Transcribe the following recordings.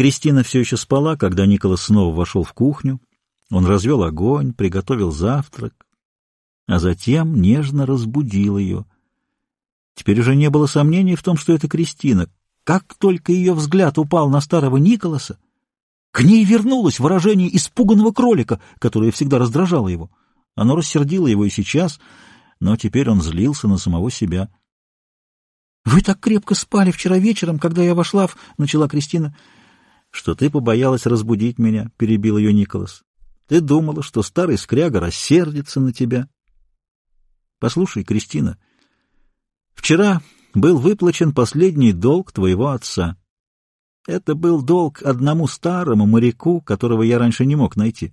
Кристина все еще спала, когда Николас снова вошел в кухню. Он развел огонь, приготовил завтрак, а затем нежно разбудил ее. Теперь уже не было сомнений в том, что это Кристина. Как только ее взгляд упал на старого Николаса, к ней вернулось выражение испуганного кролика, которое всегда раздражало его. Оно рассердило его и сейчас, но теперь он злился на самого себя. — Вы так крепко спали вчера вечером, когда я вошла в... — начала Кристина. — Что ты побоялась разбудить меня, — перебил ее Николас. — Ты думала, что старый скряга рассердится на тебя. — Послушай, Кристина, вчера был выплачен последний долг твоего отца. Это был долг одному старому моряку, которого я раньше не мог найти.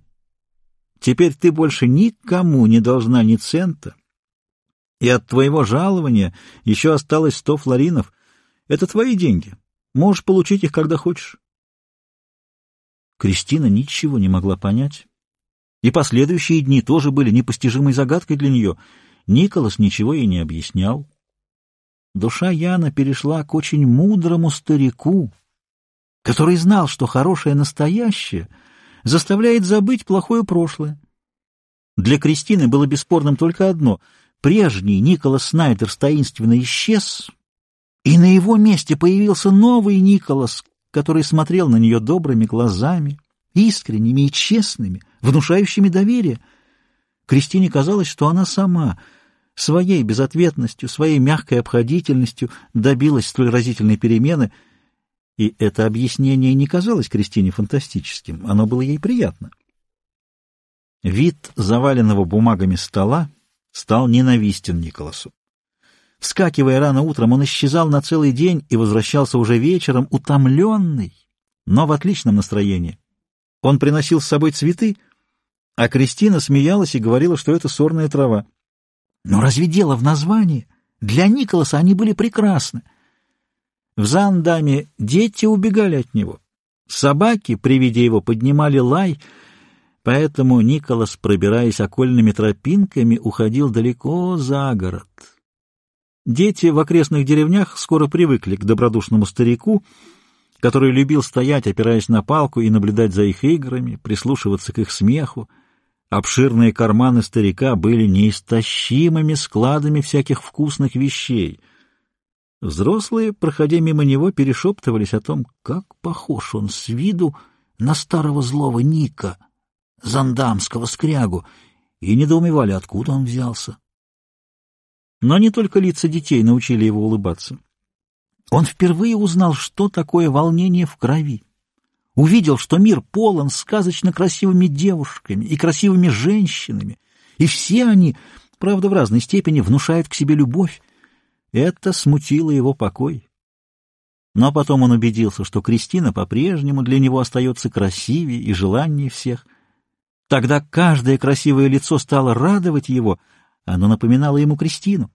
Теперь ты больше никому не должна ни цента, и от твоего жалования еще осталось сто флоринов. Это твои деньги. Можешь получить их, когда хочешь. Кристина ничего не могла понять. И последующие дни тоже были непостижимой загадкой для нее. Николас ничего ей не объяснял. Душа Яна перешла к очень мудрому старику, который знал, что хорошее настоящее заставляет забыть плохое прошлое. Для Кристины было бесспорным только одно — Прежний Николас Снайдер таинственно исчез, и на его месте появился новый Николас, который смотрел на нее добрыми глазами, искренними и честными, внушающими доверие. Кристине казалось, что она сама своей безответностью, своей мягкой обходительностью добилась столь разительной перемены, и это объяснение не казалось Кристине фантастическим, оно было ей приятно. Вид заваленного бумагами стола стал ненавистен Николасу. Вскакивая рано утром, он исчезал на целый день и возвращался уже вечером, утомленный, но в отличном настроении. Он приносил с собой цветы, а Кристина смеялась и говорила, что это сорная трава. Но разве дело в названии? Для Николаса они были прекрасны. В Зандаме дети убегали от него. Собаки при виде его поднимали лай — Поэтому Николас, пробираясь окольными тропинками, уходил далеко за город. Дети в окрестных деревнях скоро привыкли к добродушному старику, который любил стоять, опираясь на палку, и наблюдать за их играми, прислушиваться к их смеху. Обширные карманы старика были неистощимыми складами всяких вкусных вещей. Взрослые, проходя мимо него, перешептывались о том, как похож он с виду на старого злого Ника — зандамского скрягу, и недоумевали, откуда он взялся. Но не только лица детей научили его улыбаться. Он впервые узнал, что такое волнение в крови. Увидел, что мир полон сказочно красивыми девушками и красивыми женщинами, и все они, правда, в разной степени внушают к себе любовь. Это смутило его покой. Но потом он убедился, что Кристина по-прежнему для него остается красивее и желаннее всех — Тогда каждое красивое лицо стало радовать его, оно напоминало ему Кристину.